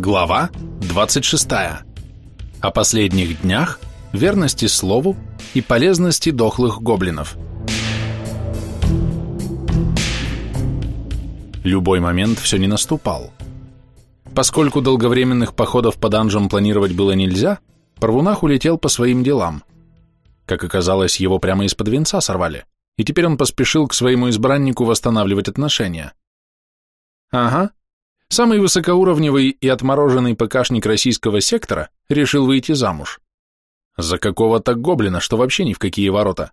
Глава 26. О последних днях, верности слову и полезности дохлых гоблинов. Любой момент все не наступал. Поскольку долговременных походов по данжам планировать было нельзя, Парвунах улетел по своим делам. Как оказалось, его прямо из-под венца сорвали, и теперь он поспешил к своему избраннику восстанавливать отношения. Ага, самый высокоуровневый и отмороженный ПКшник российского сектора решил выйти замуж. За какого-то гоблина, что вообще ни в какие ворота.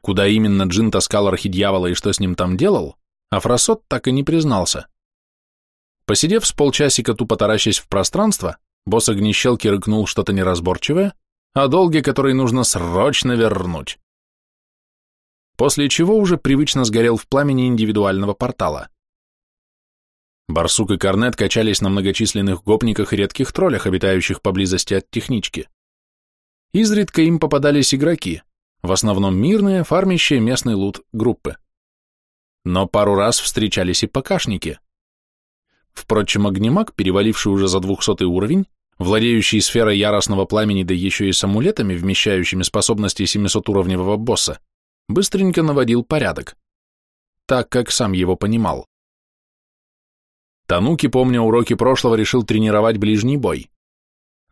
Куда именно Джин таскал архидьявола и что с ним там делал, Афросот так и не признался. Посидев с полчасика тупо таращась в пространство, босс огнещелки рыкнул что-то неразборчивое, а долги, которые нужно срочно вернуть. После чего уже привычно сгорел в пламени индивидуального портала. Барсук и Корнет качались на многочисленных гопниках и редких троллях, обитающих поблизости от технички. Изредка им попадались игроки, в основном мирные, фармящие местный лут группы. Но пару раз встречались и покашники. Впрочем, огнемаг, переваливший уже за двухсотый уровень, владеющий сферой яростного пламени, да еще и с амулетами, вмещающими способности 700-уровневого босса, быстренько наводил порядок, так как сам его понимал. Тануки, помня уроки прошлого, решил тренировать ближний бой.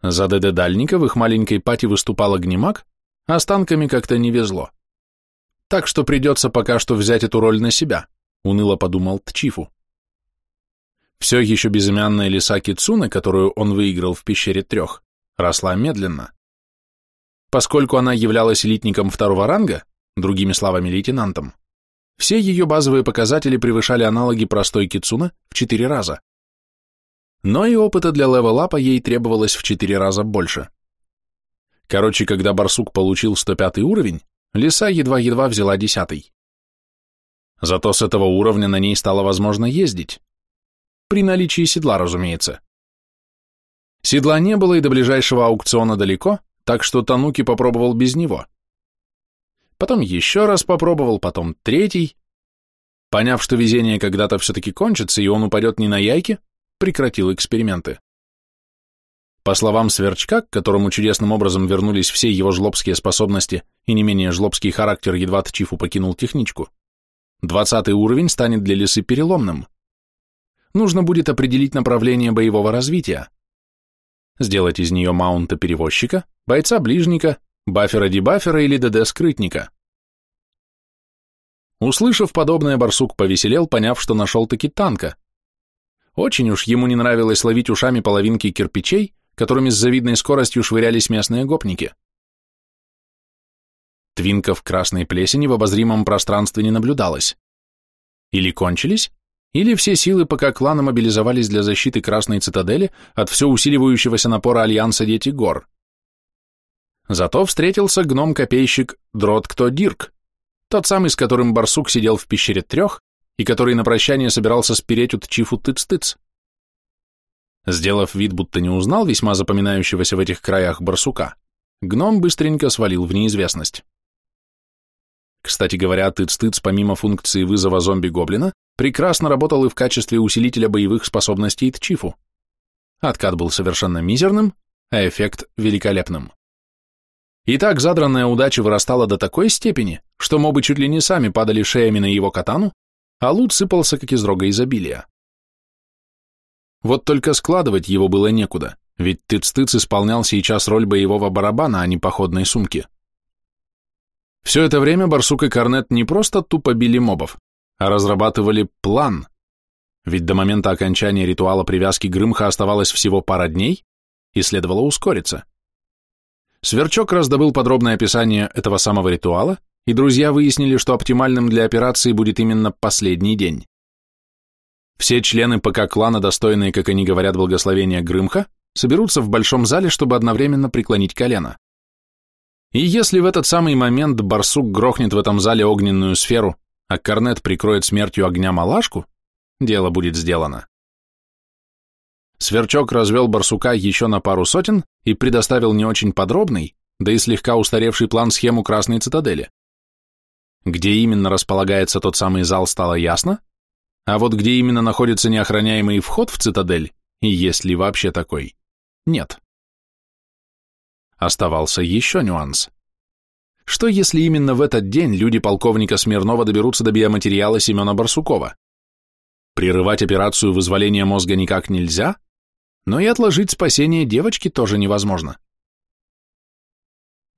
За ДД Дальника в их маленькой пати выступал огнемаг, а с танками как-то не везло. Так что придется пока что взять эту роль на себя, уныло подумал Тчифу. Все еще безымянная лиса Кицуна, которую он выиграл в пещере трех, росла медленно. Поскольку она являлась элитником второго ранга, другими словами лейтенантом, все ее базовые показатели превышали аналоги простой Кицуна в 4 раза. Но и опыта для левелапа ей требовалось в 4 раза больше. Короче, когда барсук получил 105 уровень, лиса едва-едва взяла 10. Зато с этого уровня на ней стало возможно ездить. При наличии седла, разумеется. Седла не было и до ближайшего аукциона далеко, так что Тануки попробовал без него потом еще раз попробовал, потом третий. Поняв, что везение когда-то все-таки кончится, и он упадет не на яйки, прекратил эксперименты. По словам Сверчка, к которому чудесным образом вернулись все его жлобские способности и не менее жлобский характер едва Тчифу покинул техничку, двадцатый уровень станет для лисы переломным. Нужно будет определить направление боевого развития. Сделать из нее маунта-перевозчика, бойца-ближника, баффера-дебаффера или ДД-скрытника. Услышав подобное, барсук повеселел, поняв, что нашел таки танка. Очень уж ему не нравилось ловить ушами половинки кирпичей, которыми с завидной скоростью швырялись местные гопники. Твинков красной плесени в обозримом пространстве не наблюдалось. Или кончились, или все силы пока клана мобилизовались для защиты Красной Цитадели от все усиливающегося напора Альянса Дети Гор. Зато встретился гном-копейщик Дроткто Дирк, тот самый, с которым барсук сидел в пещере трех и который на прощание собирался спереть у Тчифу тыц-тыц. Сделав вид, будто не узнал весьма запоминающегося в этих краях барсука, гном быстренько свалил в неизвестность. Кстати говоря, тыц-тыц, помимо функции вызова зомби-гоблина, прекрасно работал и в качестве усилителя боевых способностей Тчифу. Откат был совершенно мизерным, а эффект великолепным. И так задранная удача вырастала до такой степени, что мобы чуть ли не сами падали шеями на его катану, а лут сыпался, как из рога изобилия. Вот только складывать его было некуда, ведь Тыц-Тыц исполнял сейчас роль боевого барабана, а не походной сумки. Все это время Барсук и Корнет не просто тупо били мобов, а разрабатывали план, ведь до момента окончания ритуала привязки Грымха оставалось всего пара дней, и следовало ускориться. Сверчок раздобыл подробное описание этого самого ритуала, и друзья выяснили, что оптимальным для операции будет именно последний день. Все члены ПК-клана, достойные, как они говорят, благословения Грымха, соберутся в большом зале, чтобы одновременно преклонить колено. И если в этот самый момент барсук грохнет в этом зале огненную сферу, а Корнет прикроет смертью огня малашку, дело будет сделано. Сверчок развел барсука еще на пару сотен и предоставил не очень подробный, да и слегка устаревший план-схему Красной Цитадели. Где именно располагается тот самый зал, стало ясно, а вот где именно находится неохраняемый вход в цитадель, и есть ли вообще такой, нет. Оставался еще нюанс. Что если именно в этот день люди полковника Смирнова доберутся до биоматериала Семена Барсукова? Прерывать операцию вызволения мозга никак нельзя, но и отложить спасение девочки тоже невозможно.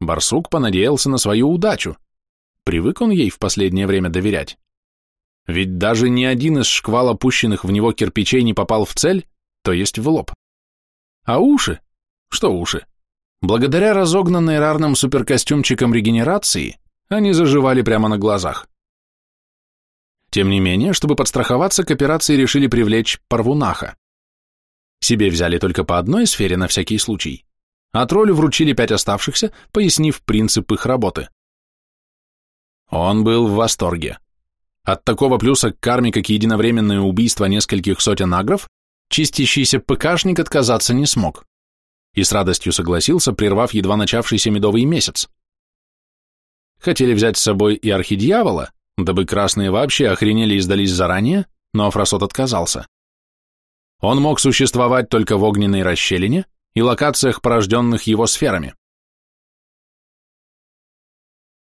Барсук понадеялся на свою удачу. Привык он ей в последнее время доверять. Ведь даже ни один из шквал опущенных в него кирпичей не попал в цель, то есть в лоб. А уши? Что уши? Благодаря разогнанной рарным суперкостюмчикам регенерации, они заживали прямо на глазах. Тем не менее, чтобы подстраховаться, к операции решили привлечь Парвунаха. Себе взяли только по одной сфере на всякий случай, а троллю вручили пять оставшихся, пояснив принцип их работы. Он был в восторге. От такого плюса к карме, как единовременное убийство нескольких сотен агров, чистящийся ПКшник отказаться не смог. И с радостью согласился, прервав едва начавшийся медовый месяц. Хотели взять с собой и архидьявола, дабы красные вообще охренели и сдались заранее, но Афросот отказался. Он мог существовать только в огненной расщелине и локациях, порожденных его сферами.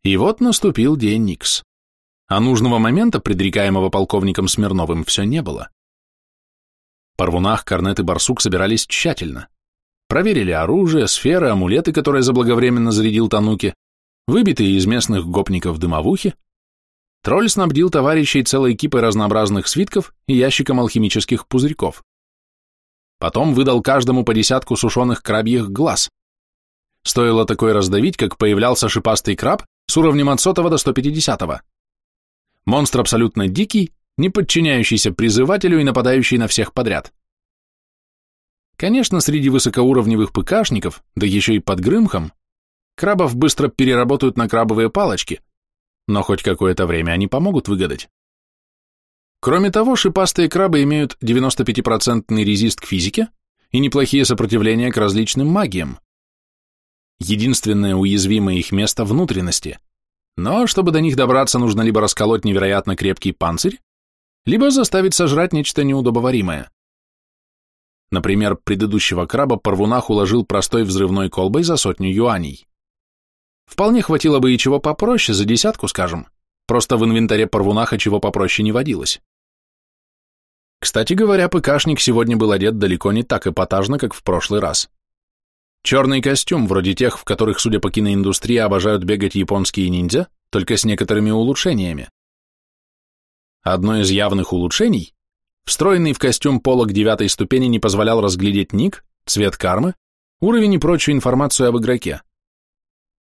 И вот наступил день Никс а нужного момента, предрекаемого полковником Смирновым, все не было. Парвунах, Корнет и Барсук собирались тщательно. Проверили оружие, сферы, амулеты, которые заблаговременно зарядил Тануки, выбитые из местных гопников дымовухи. Тролль снабдил товарищей целой кипой разнообразных свитков и ящиком алхимических пузырьков. Потом выдал каждому по десятку сушеных крабьих глаз. Стоило такое раздавить, как появлялся шипастый краб с уровнем от сотого до 150 -го. Монстр абсолютно дикий, не подчиняющийся призывателю и нападающий на всех подряд. Конечно, среди высокоуровневых ПКшников, да еще и под Грымхом, крабов быстро переработают на крабовые палочки, но хоть какое-то время они помогут выгадать. Кроме того, шипастые крабы имеют 95% резист к физике и неплохие сопротивления к различным магиям. Единственное уязвимое их место – внутренности. Но чтобы до них добраться, нужно либо расколоть невероятно крепкий панцирь, либо заставить сожрать нечто неудобоваримое. Например, предыдущего краба Парвунах уложил простой взрывной колбой за сотню юаней. Вполне хватило бы и чего попроще, за десятку, скажем. Просто в инвентаре Парвунаха чего попроще не водилось. Кстати говоря, ПКшник сегодня был одет далеко не так эпатажно, как в прошлый раз. Черный костюм, вроде тех, в которых, судя по киноиндустрии, обожают бегать японские ниндзя, только с некоторыми улучшениями. Одно из явных улучшений – встроенный в костюм полок девятой ступени не позволял разглядеть ник, цвет кармы, уровень и прочую информацию об игроке.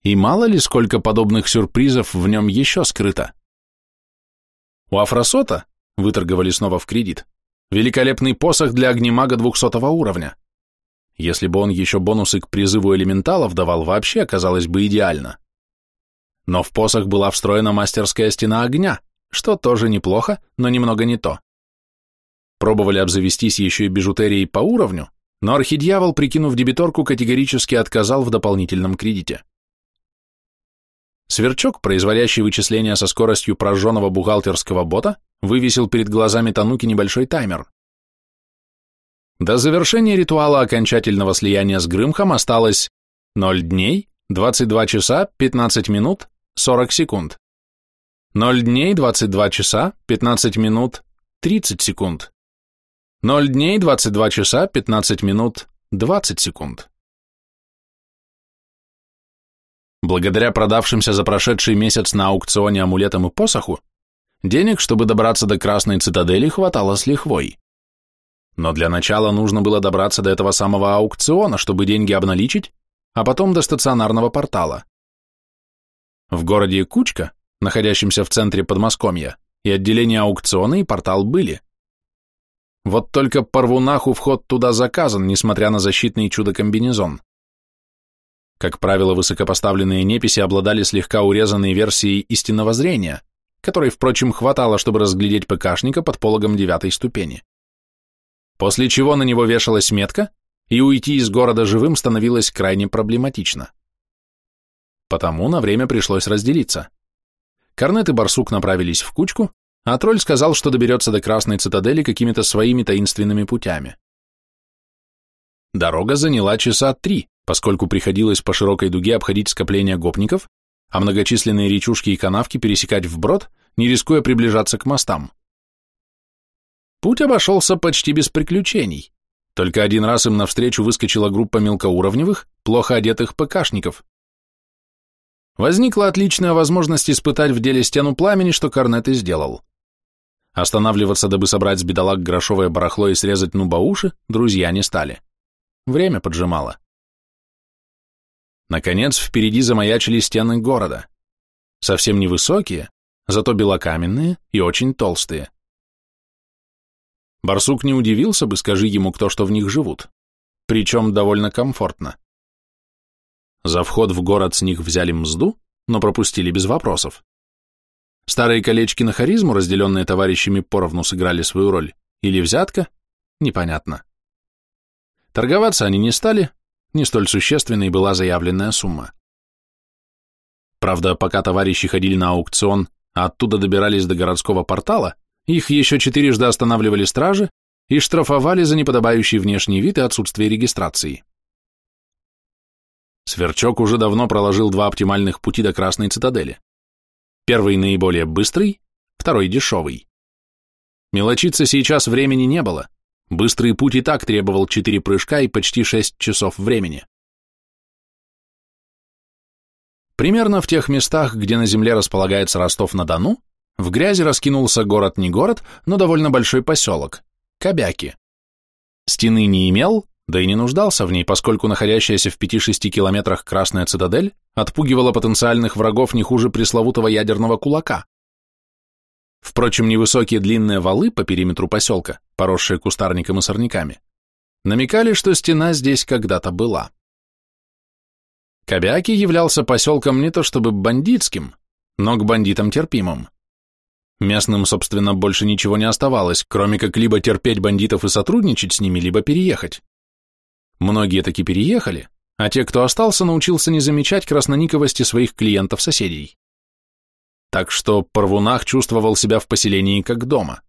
И мало ли сколько подобных сюрпризов в нем еще скрыто. У Афросота, выторговали снова в кредит, великолепный посох для огнемага 200 уровня. Если бы он еще бонусы к призыву элементалов давал, вообще оказалось бы идеально. Но в посох была встроена мастерская стена огня, что тоже неплохо, но немного не то. Пробовали обзавестись еще и бижутерией по уровню, но архидьявол, прикинув дебиторку, категорически отказал в дополнительном кредите. Сверчок, производящий вычисления со скоростью прожженного бухгалтерского бота, вывесил перед глазами Тануки небольшой таймер. До завершения ритуала окончательного слияния с Грымхом осталось 0 дней, 22 часа, 15 минут, 40 секунд. 0 дней, 22 часа, 15 минут, 30 секунд. 0 дней, 22 часа, 15 минут, 20 секунд. Благодаря продавшимся за прошедший месяц на аукционе амулетам и посоху, денег, чтобы добраться до Красной Цитадели, хватало с лихвой. Но для начала нужно было добраться до этого самого аукциона, чтобы деньги обналичить, а потом до стационарного портала. В городе Кучка, находящемся в центре Подмосковья, и отделение аукциона, и портал были. Вот только Парвунаху вход туда заказан, несмотря на защитный чудо-комбинезон. Как правило, высокопоставленные неписи обладали слегка урезанной версией истинного зрения, которой, впрочем, хватало, чтобы разглядеть ПКшника под пологом девятой ступени после чего на него вешалась метка, и уйти из города живым становилось крайне проблематично. Потому на время пришлось разделиться. Корнет и Барсук направились в кучку, а тролль сказал, что доберется до Красной Цитадели какими-то своими таинственными путями. Дорога заняла часа три, поскольку приходилось по широкой дуге обходить скопления гопников, а многочисленные речушки и канавки пересекать вброд, не рискуя приближаться к мостам. Путь обошелся почти без приключений. Только один раз им навстречу выскочила группа мелкоуровневых, плохо одетых ПКшников. Возникла отличная возможность испытать в деле стену пламени, что Корнет и сделал. Останавливаться, дабы собрать с бедолаг грошовое барахло и срезать нуба уши, друзья не стали. Время поджимало. Наконец, впереди замаячили стены города. Совсем невысокие, зато белокаменные и очень толстые. Барсук не удивился бы, скажи ему кто, что в них живут. Причем довольно комфортно. За вход в город с них взяли мзду, но пропустили без вопросов. Старые колечки на харизму, разделенные товарищами поровну, сыграли свою роль. Или взятка? Непонятно. Торговаться они не стали, не столь существенной была заявленная сумма. Правда, пока товарищи ходили на аукцион, а оттуда добирались до городского портала, их еще четырежды останавливали стражи и штрафовали за неподобающий внешний вид и отсутствие регистрации. Сверчок уже давно проложил два оптимальных пути до Красной Цитадели. Первый наиболее быстрый, второй дешевый. Мелочиться сейчас времени не было, Быстрый путь и так требовал четыре прыжка и почти шесть часов времени. Примерно в тех местах, где на земле располагается Ростов-на-Дону, в грязи раскинулся город не город, но довольно большой поселок – Кобяки. Стены не имел, да и не нуждался в ней, поскольку находящаяся в 5-6 километрах Красная Цитадель отпугивала потенциальных врагов не хуже пресловутого ядерного кулака. Впрочем, невысокие длинные валы по периметру поселка, поросшие кустарником и сорняками, намекали, что стена здесь когда-то была. Кобяки являлся поселком не то чтобы бандитским, но к бандитам терпимым. Местным, собственно, больше ничего не оставалось, кроме как либо терпеть бандитов и сотрудничать с ними, либо переехать. Многие таки переехали, а те, кто остался, научился не замечать краснониковости своих клиентов-соседей так что Парвунах чувствовал себя в поселении как дома.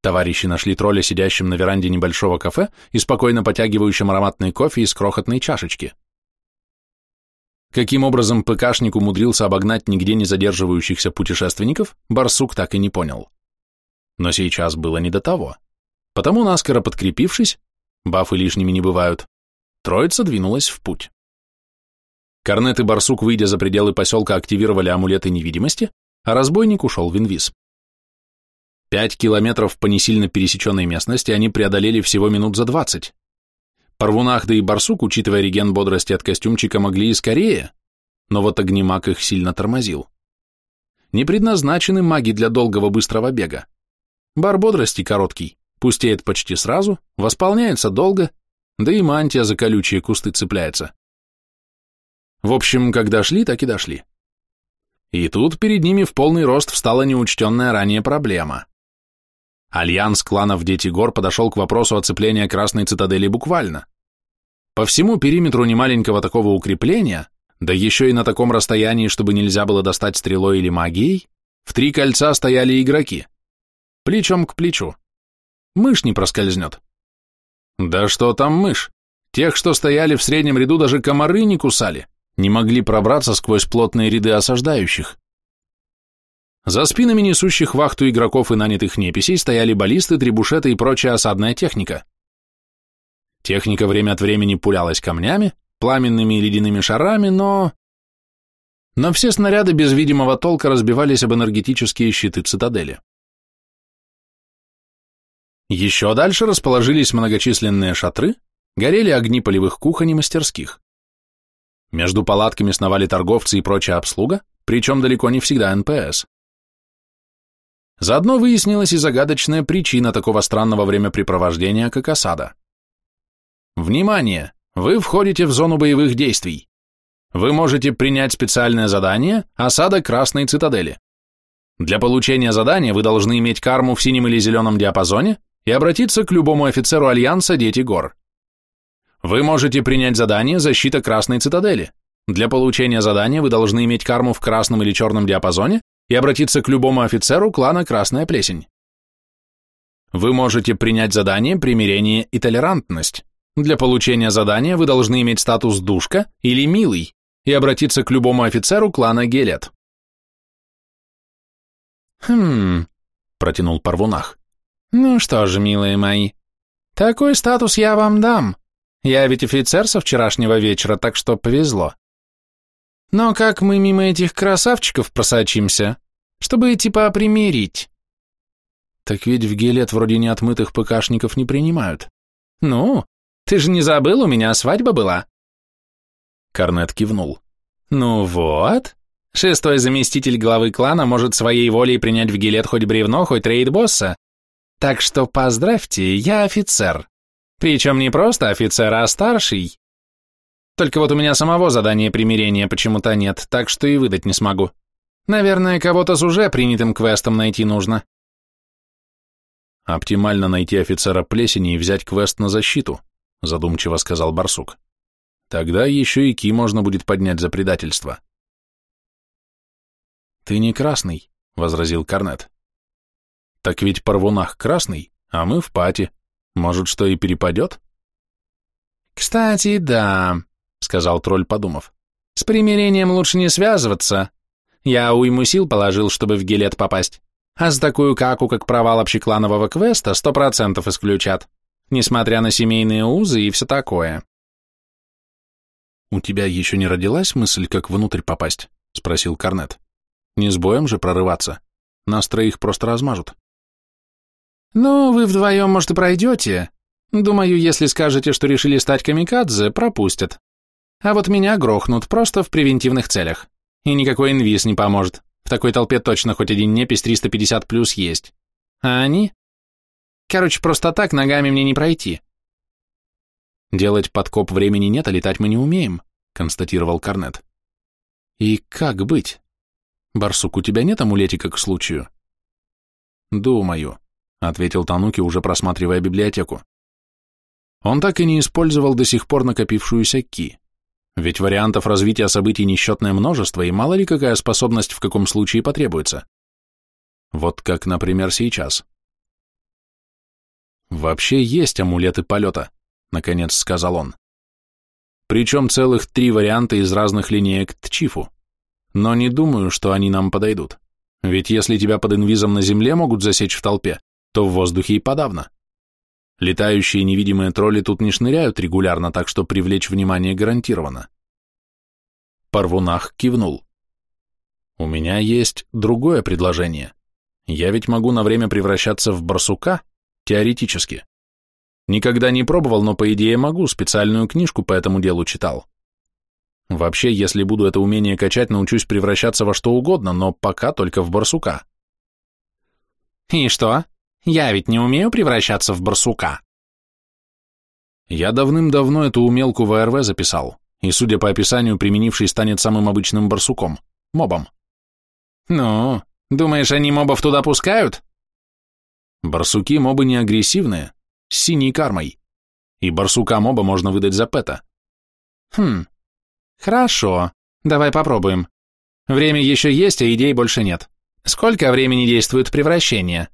Товарищи нашли тролля, сидящим на веранде небольшого кафе и спокойно потягивающим ароматный кофе из крохотной чашечки. Каким образом ПКшник умудрился обогнать нигде не задерживающихся путешественников, Барсук так и не понял. Но сейчас было не до того. Потому, наскоро подкрепившись, бафы лишними не бывают, троица двинулась в путь. Корнет и Барсук, выйдя за пределы поселка, активировали амулеты невидимости, а разбойник ушел в инвиз. Пять километров по несильно пересеченной местности они преодолели всего минут за двадцать. Парвунах да и Барсук, учитывая реген бодрости от костюмчика, могли и скорее, но вот огнемаг их сильно тормозил. Не предназначены маги для долгого быстрого бега. Бар бодрости короткий, пустеет почти сразу, восполняется долго, да и мантия за колючие кусты цепляется. В общем, как дошли, так и дошли. И тут перед ними в полный рост встала неучтенная ранее проблема. Альянс кланов Дети Гор подошел к вопросу оцепления Красной Цитадели буквально. По всему периметру немаленького такого укрепления, да еще и на таком расстоянии, чтобы нельзя было достать стрелой или магией, в три кольца стояли игроки. Плечом к плечу. Мышь не проскользнет. Да что там мышь? Тех, что стояли в среднем ряду, даже комары не кусали не могли пробраться сквозь плотные ряды осаждающих. За спинами несущих вахту игроков и нанятых неписей стояли баллисты, трибушеты и прочая осадная техника. Техника время от времени пулялась камнями, пламенными и ледяными шарами, но... Но все снаряды без видимого толка разбивались об энергетические щиты цитадели. Еще дальше расположились многочисленные шатры, горели огни полевых кухонь и мастерских. Между палатками сновали торговцы и прочая обслуга, причем далеко не всегда НПС. Заодно выяснилась и загадочная причина такого странного времяпрепровождения, как осада. Внимание! Вы входите в зону боевых действий. Вы можете принять специальное задание «Осада Красной Цитадели». Для получения задания вы должны иметь карму в синем или зеленом диапазоне и обратиться к любому офицеру Альянса Дети Гор. Вы можете принять задание «Защита Красной Цитадели». Для получения задания вы должны иметь карму в красном или черном диапазоне и обратиться к любому офицеру клана Красная Плесень. Вы можете принять задание «Примирение и толерантность». Для получения задания вы должны иметь статус «Душка» или «Милый» и обратиться к любому офицеру клана Гелет. «Хм...» — протянул Парвунах. «Ну что же, милые мои, такой статус я вам дам. Я ведь офицер со вчерашнего вечера, так что повезло. Но как мы мимо этих красавчиков просочимся, чтобы типа примирить?» Так ведь в Гелет вроде неотмытых ПКшников не принимают. Ну, ты же не забыл, у меня свадьба была. Корнет кивнул. Ну вот, шестой заместитель главы клана может своей волей принять в Гелет хоть бревно, хоть рейд-босса. Так что поздравьте, я офицер. Причем не просто офицер, а старший. Только вот у меня самого задания примирения почему-то нет, так что и выдать не смогу. Наверное, кого-то с уже принятым квестом найти нужно. Оптимально найти офицера плесени и взять квест на защиту, задумчиво сказал Барсук. Тогда еще и Ки можно будет поднять за предательство. Ты не красный, возразил Корнет. Так ведь Парвунах красный, а мы в пати. Может, что и перепадет? Кстати, да, сказал тролль, подумав. С примирением лучше не связываться. Я уйму сил положил, чтобы в гелет попасть. А с такую каку, как провал общекланового квеста, сто процентов исключат, несмотря на семейные узы и все такое. «У тебя еще не родилась мысль, как внутрь попасть?» — спросил Корнет. «Не с боем же прорываться. Нас троих просто размажут». «Ну, вы вдвоем, может, и пройдете. Думаю, если скажете, что решили стать камикадзе, пропустят. А вот меня грохнут просто в превентивных целях. И никакой инвиз не поможет. В такой толпе точно хоть один непись 350 плюс есть. А они? Короче, просто так ногами мне не пройти. Делать подкоп времени нет, а летать мы не умеем, констатировал Корнет. И как быть? Барсук, у тебя нет амулетика к случаю? Думаю, ответил Тануки, уже просматривая библиотеку. Он так и не использовал до сих пор накопившуюся ки. Ведь вариантов развития событий несчетное множество, и мало ли какая способность в каком случае потребуется. Вот как, например, сейчас. «Вообще есть амулеты полета», — наконец сказал он. «Причем целых три варианта из разных линеек Тчифу. Но не думаю, что они нам подойдут. Ведь если тебя под инвизом на земле могут засечь в толпе, то в воздухе и подавно. Летающие невидимые тролли тут не шныряют регулярно, так что привлечь внимание гарантированно. Парвунах кивнул. У меня есть другое предложение. Я ведь могу на время превращаться в барсука, теоретически. Никогда не пробовал, но по идее могу, специальную книжку по этому делу читал. Вообще, если буду это умение качать, научусь превращаться во что угодно, но пока только в барсука. И что? Я ведь не умею превращаться в барсука. Я давным-давно эту умелку в АРВ записал, и, судя по описанию, применивший станет самым обычным барсуком, мобом. Ну, думаешь, они мобов туда пускают? Барсуки мобы не агрессивные, с синей кармой, и барсука моба можно выдать за пэта. Хм, хорошо, давай попробуем. Время еще есть, а идей больше нет. Сколько времени действует превращение?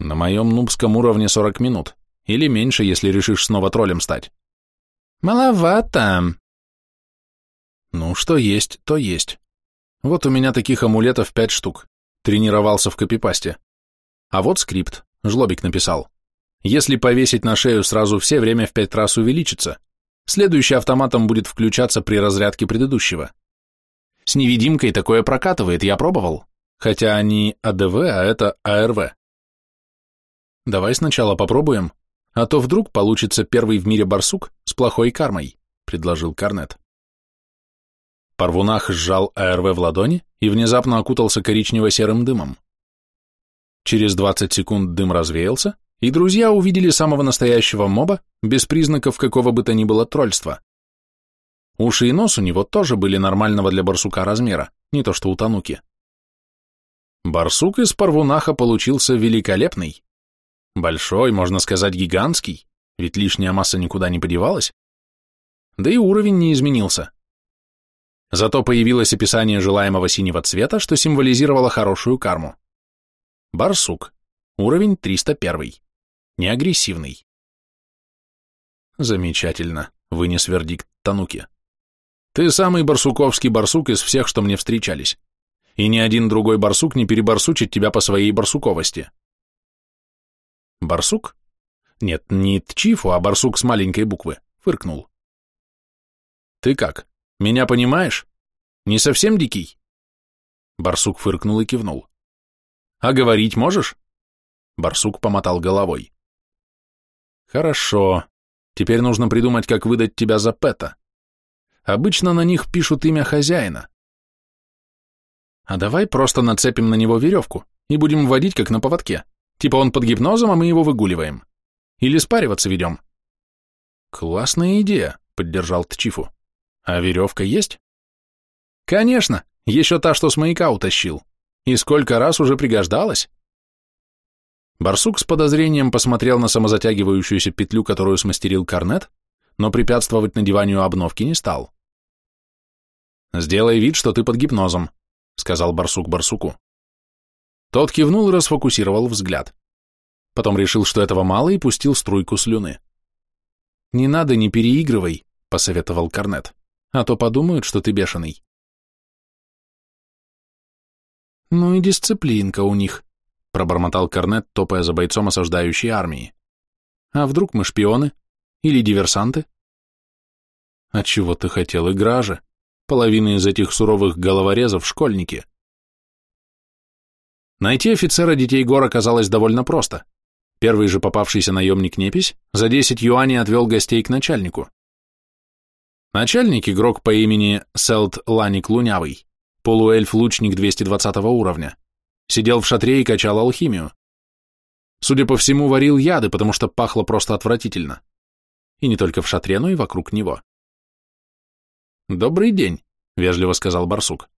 На моем нубском уровне 40 минут. Или меньше, если решишь снова троллем стать. Маловато. Ну, что есть, то есть. Вот у меня таких амулетов пять штук. Тренировался в копипасте. А вот скрипт. Жлобик написал. Если повесить на шею сразу все, время в пять раз увеличится. Следующий автоматом будет включаться при разрядке предыдущего. С невидимкой такое прокатывает, я пробовал. Хотя они АДВ, а это АРВ. Давай сначала попробуем, а то вдруг получится первый в мире барсук с плохой кармой, предложил Карнет. Парвунах сжал АРВ в ладони и внезапно окутался коричнево-серым дымом. Через 20 секунд дым развеялся, и друзья увидели самого настоящего моба без признаков какого бы то ни было тролльства. Уши и нос у него тоже были нормального для барсука размера, не то что у Тануки. Барсук из Парвунаха получился великолепный. Большой, можно сказать, гигантский, ведь лишняя масса никуда не подевалась. Да и уровень не изменился. Зато появилось описание желаемого синего цвета, что символизировало хорошую карму. Барсук. Уровень 301. Неагрессивный. Замечательно, вынес вердикт Тануки. Ты самый барсуковский барсук из всех, что мне встречались. И ни один другой барсук не перебарсучит тебя по своей барсуковости. Барсук? Нет, не Тчифу, а барсук с маленькой буквы. Фыркнул. Ты как, меня понимаешь? Не совсем дикий? Барсук фыркнул и кивнул. А говорить можешь? Барсук помотал головой. Хорошо. Теперь нужно придумать, как выдать тебя за Пэта. Обычно на них пишут имя хозяина. А давай просто нацепим на него веревку и будем водить, как на поводке. Типа он под гипнозом, а мы его выгуливаем. Или спариваться ведем. Классная идея, поддержал Тчифу. А веревка есть? Конечно, еще та, что с маяка утащил. И сколько раз уже пригождалась. Барсук с подозрением посмотрел на самозатягивающуюся петлю, которую смастерил Корнет, но препятствовать надеванию обновки не стал. «Сделай вид, что ты под гипнозом», — сказал барсук барсуку. Тот кивнул и расфокусировал взгляд. Потом решил, что этого мало, и пустил струйку слюны. «Не надо, не переигрывай», — посоветовал Корнет, «а то подумают, что ты бешеный». «Ну и дисциплинка у них», — пробормотал Корнет, топая за бойцом осаждающей армии. «А вдруг мы шпионы? Или диверсанты?» «А чего ты хотел, игра же? Половина из этих суровых головорезов — школьники». Найти офицера детей гор оказалось довольно просто. Первый же попавшийся наемник Непись за 10 юаней отвел гостей к начальнику. Начальник игрок по имени Селт Ланик Лунявый, полуэльф-лучник 220 уровня, сидел в шатре и качал алхимию. Судя по всему, варил яды, потому что пахло просто отвратительно. И не только в шатре, но и вокруг него. «Добрый день», — вежливо сказал барсук.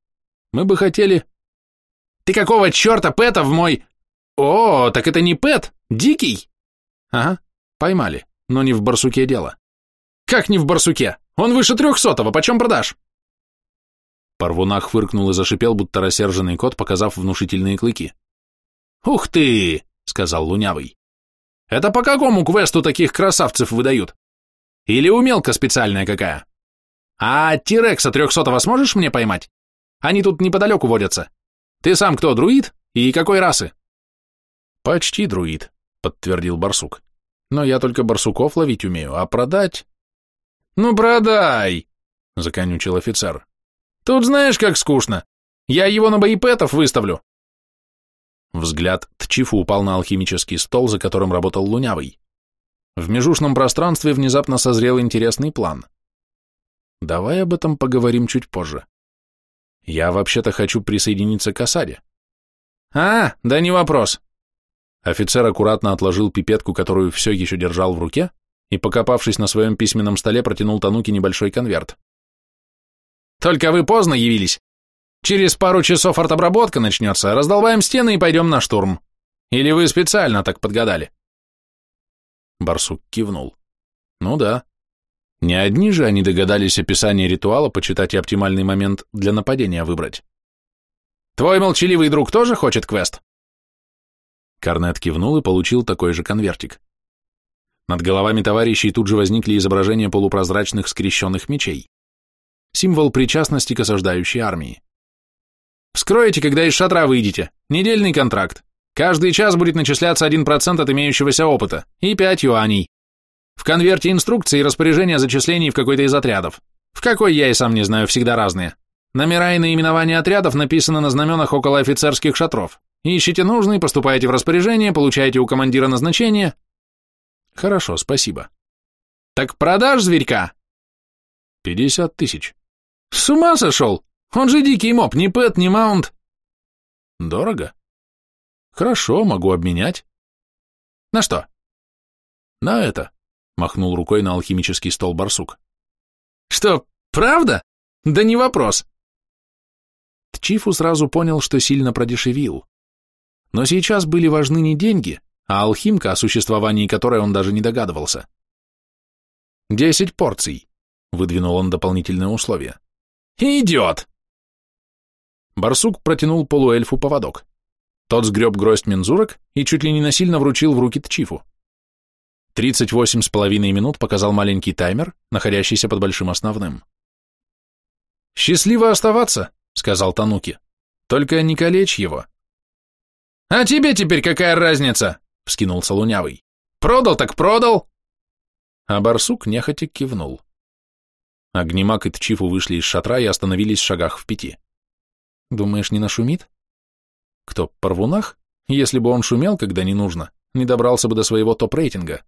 «Мы бы хотели...» Ты какого черта Пэта в мой... О, так это не Пэт, Дикий? Ага, поймали, но не в барсуке дело. Как не в барсуке? Он выше трехсотого, почем продашь? Парвунах фыркнул и зашипел, будто рассерженный кот, показав внушительные клыки. «Ух ты!» — сказал Лунявый. «Это по какому квесту таких красавцев выдают? Или умелка специальная какая? А Тирекса трехсотого сможешь мне поймать? Они тут неподалеку водятся. Ты сам кто, друид? И какой расы? Почти друид, подтвердил барсук. Но я только барсуков ловить умею, а продать... Ну, продай, законючил офицер. Тут знаешь, как скучно. Я его на боепетов выставлю. Взгляд Тчифу упал на алхимический стол, за которым работал Лунявый. В межушном пространстве внезапно созрел интересный план. Давай об этом поговорим чуть позже. Я вообще-то хочу присоединиться к осаде. А, да не вопрос. Офицер аккуратно отложил пипетку, которую все еще держал в руке, и, покопавшись на своем письменном столе, протянул Тануке небольшой конверт. «Только вы поздно явились. Через пару часов артобработка начнется, раздолбаем стены и пойдем на штурм. Или вы специально так подгадали?» Барсук кивнул. «Ну да, не одни же они догадались описание ритуала почитать и оптимальный момент для нападения выбрать. «Твой молчаливый друг тоже хочет квест?» Корнет кивнул и получил такой же конвертик. Над головами товарищей тут же возникли изображения полупрозрачных скрещенных мечей. Символ причастности к осаждающей армии. «Вскроете, когда из шатра выйдете. Недельный контракт. Каждый час будет начисляться 1% от имеющегося опыта и 5 юаней. В конверте инструкции и распоряжения зачислений в какой-то из отрядов. В какой, я и сам не знаю, всегда разные. Номера и наименования отрядов написаны на знаменах около офицерских шатров. Ищите нужный, поступаете в распоряжение, получаете у командира назначение. Хорошо, спасибо. Так продашь зверька? Пятьдесят тысяч. С ума сошел? Он же дикий моб, ни пэт, ни маунт. Дорого? Хорошо, могу обменять. На что? На это махнул рукой на алхимический стол барсук. Что, правда? Да не вопрос. Тчифу сразу понял, что сильно продешевил. Но сейчас были важны не деньги, а алхимка, о существовании которой он даже не догадывался. «Десять порций», — выдвинул он дополнительное условие. Идиот!» Барсук протянул полуэльфу поводок. Тот сгреб гроздь мензурок и чуть ли не насильно вручил в руки Тчифу. Тридцать восемь с половиной минут показал маленький таймер, находящийся под большим основным. «Счастливо оставаться», — сказал Тануки. «Только не калечь его». «А тебе теперь какая разница?» — вскинулся Лунявый. «Продал так продал!» А барсук нехотя кивнул. Огнемак и Тчифу вышли из шатра и остановились в шагах в пяти. «Думаешь, не нашумит?» «Кто, Парвунах? Если бы он шумел, когда не нужно, не добрался бы до своего топ-рейтинга».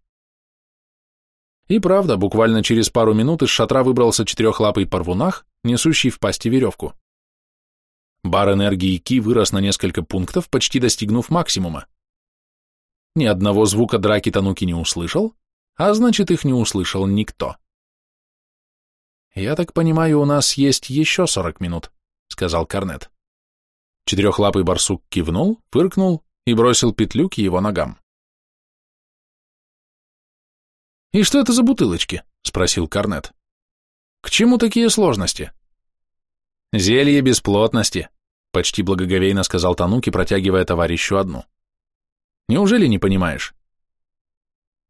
И правда, буквально через пару минут из шатра выбрался четырехлапый Парвунах, несущий в пасти веревку. Бар энергии Ки вырос на несколько пунктов, почти достигнув максимума. Ни одного звука драки Тануки не услышал, а значит, их не услышал никто. «Я так понимаю, у нас есть еще сорок минут», — сказал Корнет. Четырехлапый барсук кивнул, фыркнул и бросил петлю к его ногам. «И что это за бутылочки?» — спросил Корнет. «К чему такие сложности?» «Зелье бесплотности», — почти благоговейно сказал Тануки, протягивая товарищу одну. «Неужели не понимаешь?»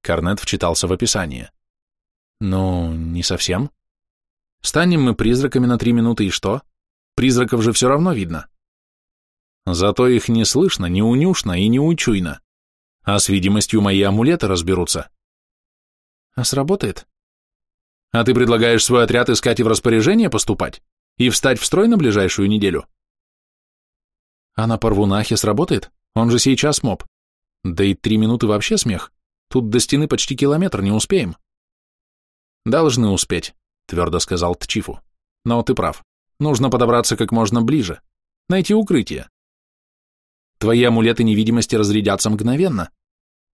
Корнет вчитался в описание. «Ну, не совсем. Станем мы призраками на три минуты, и что? Призраков же все равно видно. Зато их не слышно, не унюшно и не учуйно. А с видимостью мои амулеты разберутся. А сработает? А ты предлагаешь свой отряд искать и в распоряжение поступать? И встать в строй на ближайшую неделю? А на Парвунахе сработает? Он же сейчас моб. Да и три минуты вообще смех. Тут до стены почти километр, не успеем. Должны успеть, твердо сказал Тчифу. Но ты прав. Нужно подобраться как можно ближе. Найти укрытие. Твои амулеты невидимости разрядятся мгновенно.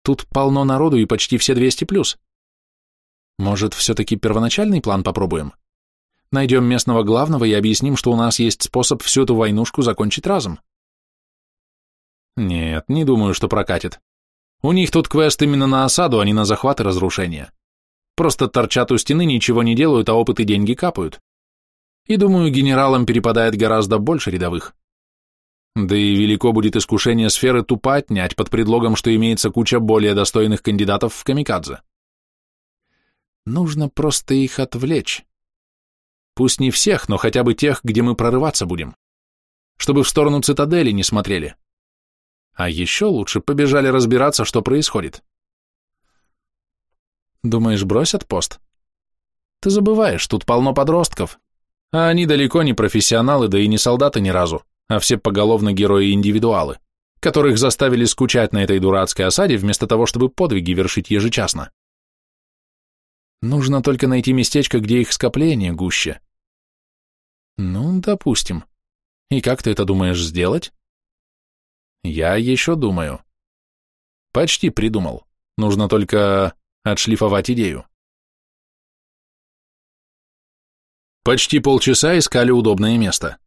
Тут полно народу и почти все 200 плюс. Может, все-таки первоначальный план попробуем? Найдем местного главного и объясним, что у нас есть способ всю эту войнушку закончить разом. Нет, не думаю, что прокатит. У них тут квест именно на осаду, а не на захват и разрушение. Просто торчат у стены, ничего не делают, а опыт и деньги капают. И думаю, генералам перепадает гораздо больше рядовых. Да и велико будет искушение сферы тупо отнять под предлогом, что имеется куча более достойных кандидатов в камикадзе. Нужно просто их отвлечь. Пусть не всех, но хотя бы тех, где мы прорываться будем. Чтобы в сторону цитадели не смотрели. А еще лучше побежали разбираться, что происходит. Думаешь, бросят пост? Ты забываешь, тут полно подростков. А они далеко не профессионалы, да и не солдаты ни разу а все поголовно герои-индивидуалы, которых заставили скучать на этой дурацкой осаде вместо того, чтобы подвиги вершить ежечасно. Нужно только найти местечко, где их скопление гуще. Ну, допустим. И как ты это думаешь сделать? Я еще думаю. Почти придумал. Нужно только отшлифовать идею. Почти полчаса искали удобное место.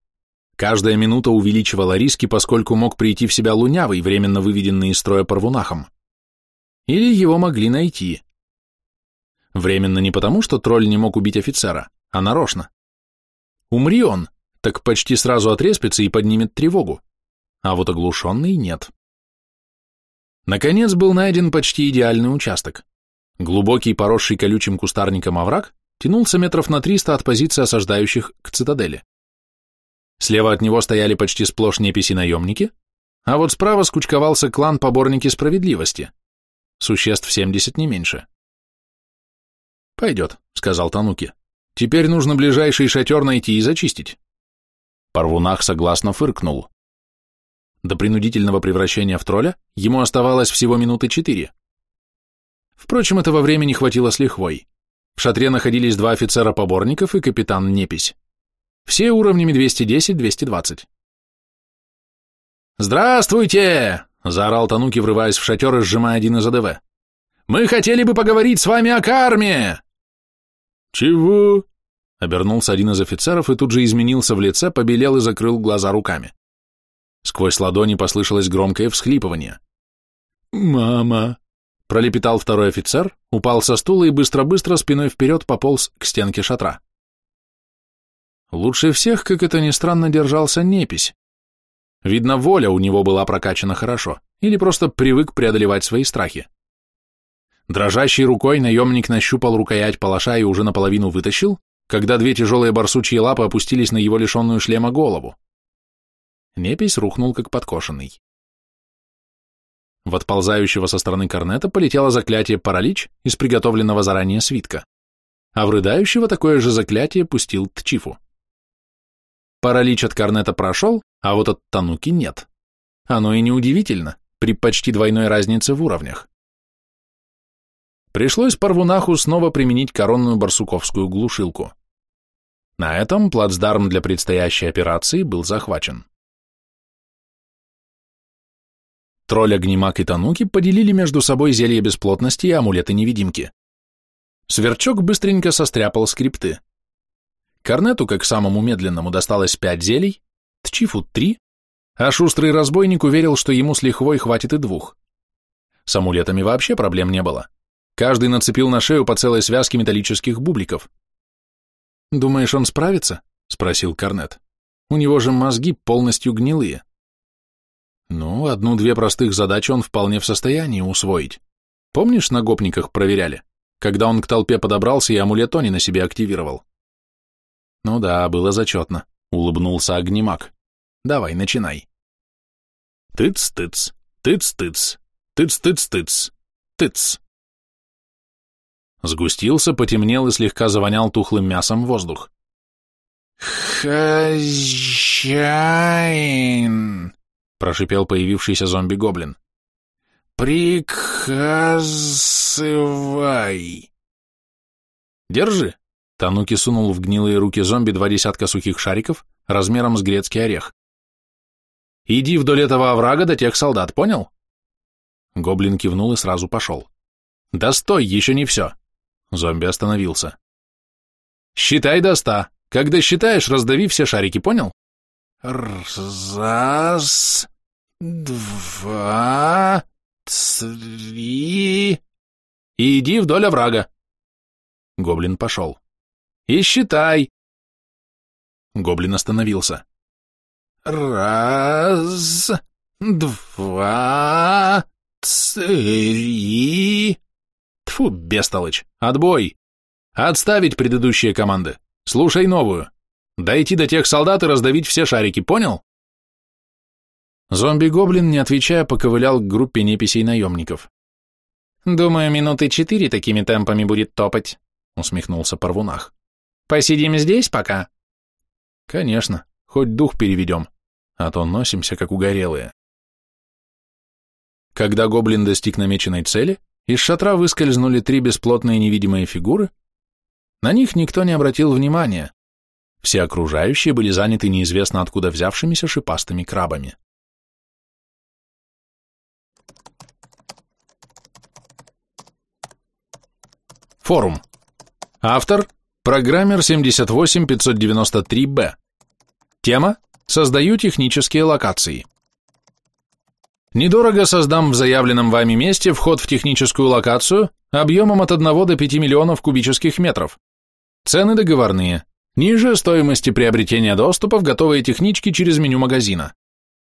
Каждая минута увеличивала риски, поскольку мог прийти в себя лунявый, временно выведенный из строя Парвунахом. Или его могли найти. Временно не потому, что тролль не мог убить офицера, а нарочно. Умри он, так почти сразу отреспится и поднимет тревогу, а вот оглушенный нет. Наконец был найден почти идеальный участок. Глубокий, поросший колючим кустарником овраг тянулся метров на триста от позиции осаждающих к цитадели. Слева от него стояли почти сплошь неписи-наемники, а вот справа скучковался клан поборники справедливости. Существ семьдесят не меньше. «Пойдет», — сказал Тануки. «Теперь нужно ближайший шатер найти и зачистить». Парвунах согласно фыркнул. До принудительного превращения в тролля ему оставалось всего минуты четыре. Впрочем, этого времени хватило с лихвой. В шатре находились два офицера поборников и капитан Непись. Все уровнями 210-220. «Здравствуйте!» — заорал Тануки, врываясь в шатер и сжимая один из АДВ. «Мы хотели бы поговорить с вами о карме!» «Чего?» — обернулся один из офицеров и тут же изменился в лице, побелел и закрыл глаза руками. Сквозь ладони послышалось громкое всхлипывание. «Мама!» — пролепетал второй офицер, упал со стула и быстро-быстро спиной вперед пополз к стенке шатра. Лучше всех, как это ни странно, держался непись. Видно, воля у него была прокачана хорошо, или просто привык преодолевать свои страхи. Дрожащей рукой наемник нащупал рукоять палаша и уже наполовину вытащил, когда две тяжелые барсучьи лапы опустились на его лишенную шлема голову. Непись рухнул, как подкошенный. В отползающего со стороны корнета полетело заклятие «Паралич» из приготовленного заранее свитка, а в рыдающего такое же заклятие пустил Тчифу. Паралич от корнета прошел, а вот от Тануки нет. Оно и неудивительно, при почти двойной разнице в уровнях. Пришлось Парвунаху снова применить коронную барсуковскую глушилку. На этом плацдарм для предстоящей операции был захвачен. Тролль Огнемак и Тануки поделили между собой зелье бесплотности и амулеты-невидимки. Сверчок быстренько состряпал скрипты. Корнету, как самому медленному, досталось пять зелий, Тчифу три, а шустрый разбойник уверил, что ему с лихвой хватит и двух. С амулетами вообще проблем не было. Каждый нацепил на шею по целой связке металлических бубликов. «Думаешь, он справится?» — спросил Корнет. «У него же мозги полностью гнилые». Ну, одну-две простых задачи он вполне в состоянии усвоить. Помнишь, на гопниках проверяли, когда он к толпе подобрался и амулет Они на себе активировал? Ну да, было зачетно, улыбнулся огнемак. Давай, начинай. Тыц-тыц, тыц-тыц, тыц-тыц-тыц, тыц. Сгустился, потемнел и слегка завонял тухлым мясом воздух. «Хозяин!» прошипел появившийся зомби-гоблин. «Приказывай!» «Держи!» Тануки сунул в гнилые руки зомби два десятка сухих шариков размером с грецкий орех. «Иди вдоль этого оврага до тех солдат, понял?» Гоблин кивнул и сразу пошел. «Да стой, еще не все!» Зомби остановился. «Считай до ста. Когда считаешь, раздави все шарики, понял?» Раз, два, три... Иди вдоль оврага. Гоблин пошел. И считай. Гоблин остановился. Раз, два, три... Тфу, бестолочь, отбой. Отставить предыдущие команды. Слушай новую. Дойти до тех солдат и раздавить все шарики, понял? Зомби-гоблин, не отвечая, поковылял к группе неписей наемников. «Думаю, минуты четыре такими темпами будет топать», — усмехнулся Парвунах. «Посидим здесь пока?» «Конечно, хоть дух переведем, а то носимся, как угорелые». Когда гоблин достиг намеченной цели, из шатра выскользнули три бесплотные невидимые фигуры. На них никто не обратил внимания, все окружающие были заняты неизвестно откуда взявшимися шипастыми крабами. Форум. Автор – программер 78593-Б. Тема – Создаю технические локации. Недорого создам в заявленном вами месте вход в техническую локацию объемом от 1 до 5 миллионов кубических метров. Цены договорные. Ниже стоимости приобретения доступа в готовые технички через меню магазина.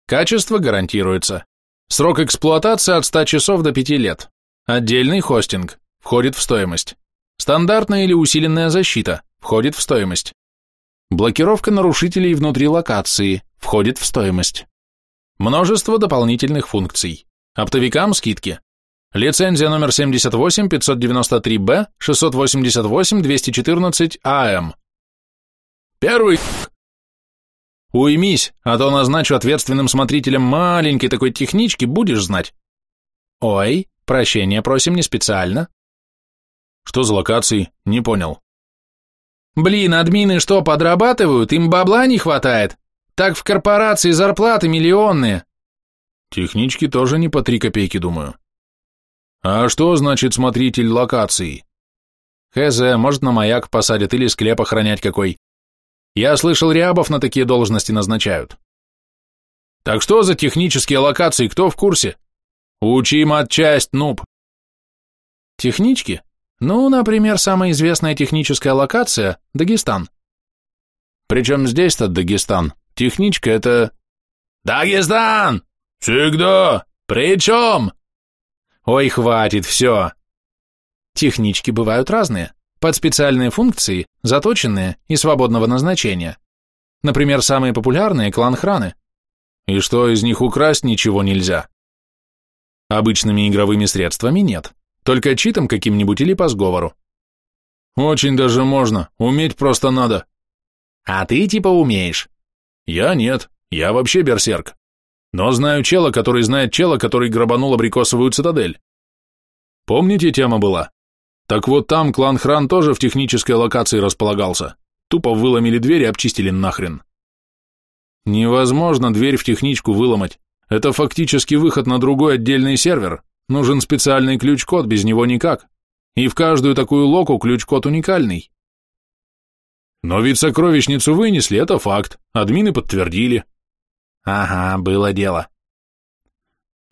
Качество гарантируется. Срок эксплуатации от 100 часов до 5 лет. Отдельный хостинг. Входит в стоимость. Стандартная или усиленная защита. Входит в стоимость. Блокировка нарушителей внутри локации. Входит в стоимость. Множество дополнительных функций. Оптовикам скидки. Лицензия номер 78 593Б 688 214 АМ. Первый... Уймись, а то назначу ответственным смотрителем маленькой такой технички, будешь знать. Ой, прощения просим не специально. Что за локации? Не понял. Блин, админы что, подрабатывают? Им бабла не хватает? Так в корпорации зарплаты миллионные. Технички тоже не по три копейки, думаю. А что значит смотритель локации? Хз, может на маяк посадят или склеп охранять какой. Я слышал, Рябов на такие должности назначают. Так что за технические локации, кто в курсе? Учим отчасть, нуб. Технички? Ну, например, самая известная техническая локация – Дагестан. Причем здесь-то Дагестан. Техничка — это... «Дагестан! Всегда! Причем?» Ой, хватит, все. Технички бывают разные, под специальные функции, заточенные и свободного назначения. Например, самые популярные – клан-храны. И что, из них украсть ничего нельзя? Обычными игровыми средствами нет, только читом каким-нибудь или по сговору. Очень даже можно, уметь просто надо. А ты типа умеешь. Я нет, я вообще берсерк. Но знаю чела, который знает чела, который грабанул абрикосовую цитадель. Помните, тема была? Так вот там клан Хран тоже в технической локации располагался. Тупо выломили дверь и обчистили нахрен. Невозможно дверь в техничку выломать. Это фактически выход на другой отдельный сервер. Нужен специальный ключ-код, без него никак. И в каждую такую локу ключ-код уникальный. Но ведь сокровищницу вынесли, это факт. Админы подтвердили. Ага, было дело.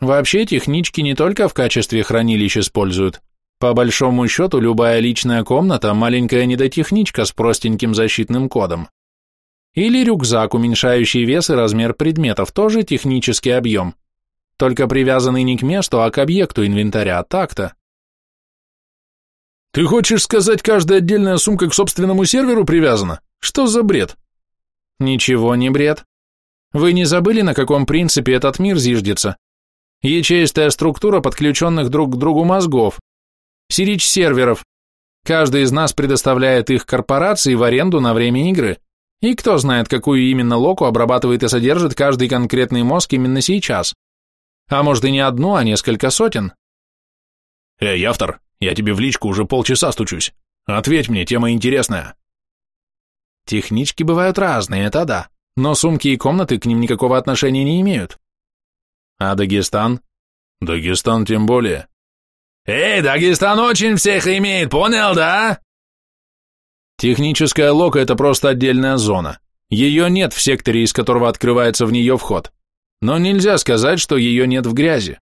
Вообще технички не только в качестве хранилищ используют. По большому счету, любая личная комната – маленькая недотехничка с простеньким защитным кодом. Или рюкзак, уменьшающий вес и размер предметов, тоже технический объем. Только привязанный не к месту, а к объекту инвентаря, так-то. Ты хочешь сказать, каждая отдельная сумка к собственному серверу привязана? Что за бред? Ничего не бред. Вы не забыли, на каком принципе этот мир зиждется? Ячеистая структура подключенных друг к другу мозгов. Сирич серверов. Каждый из нас предоставляет их корпорации в аренду на время игры. И кто знает, какую именно локу обрабатывает и содержит каждый конкретный мозг именно сейчас. А может и не одну, а несколько сотен. Эй, автор, я тебе в личку уже полчаса стучусь. Ответь мне, тема интересная. Технички бывают разные, это да но сумки и комнаты к ним никакого отношения не имеют. А Дагестан? Дагестан тем более. Эй, Дагестан очень всех имеет, понял, да? Техническая лока – это просто отдельная зона. Ее нет в секторе, из которого открывается в нее вход. Но нельзя сказать, что ее нет в грязи.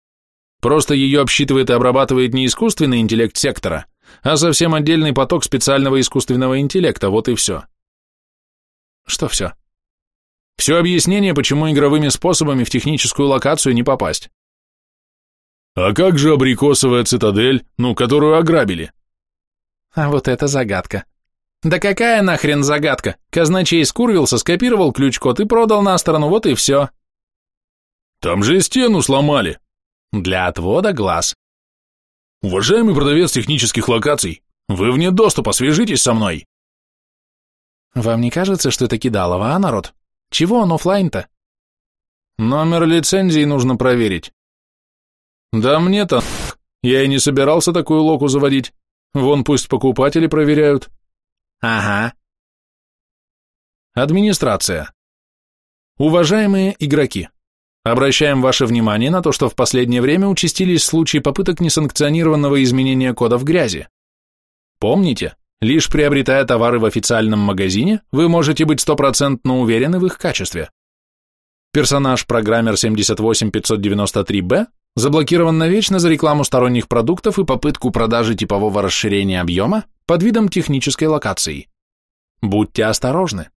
Просто ее обсчитывает и обрабатывает не искусственный интеллект сектора, а совсем отдельный поток специального искусственного интеллекта, вот и все. Что все? Все объяснение, почему игровыми способами в техническую локацию не попасть. А как же абрикосовая цитадель, ну, которую ограбили? А вот это загадка. Да какая нахрен загадка? Казначей скурвился, скопировал ключ-код и продал на сторону, вот и все. Там же стену сломали. Для отвода глаз. Уважаемый продавец технических локаций, вы вне доступа, свяжитесь со мной. Вам не кажется, что это кидалово, а, народ? Чего он офлайн-то? Номер лицензии нужно проверить. Да мне-то я и не собирался такую локу заводить. Вон пусть покупатели проверяют. Ага. Администрация. Уважаемые игроки, обращаем ваше внимание на то, что в последнее время участились случаи попыток несанкционированного изменения кода в грязи. Помните, Лишь приобретая товары в официальном магазине, вы можете быть стопроцентно уверены в их качестве. Персонаж-программер 78593B заблокирован навечно за рекламу сторонних продуктов и попытку продажи типового расширения объема под видом технической локации. Будьте осторожны.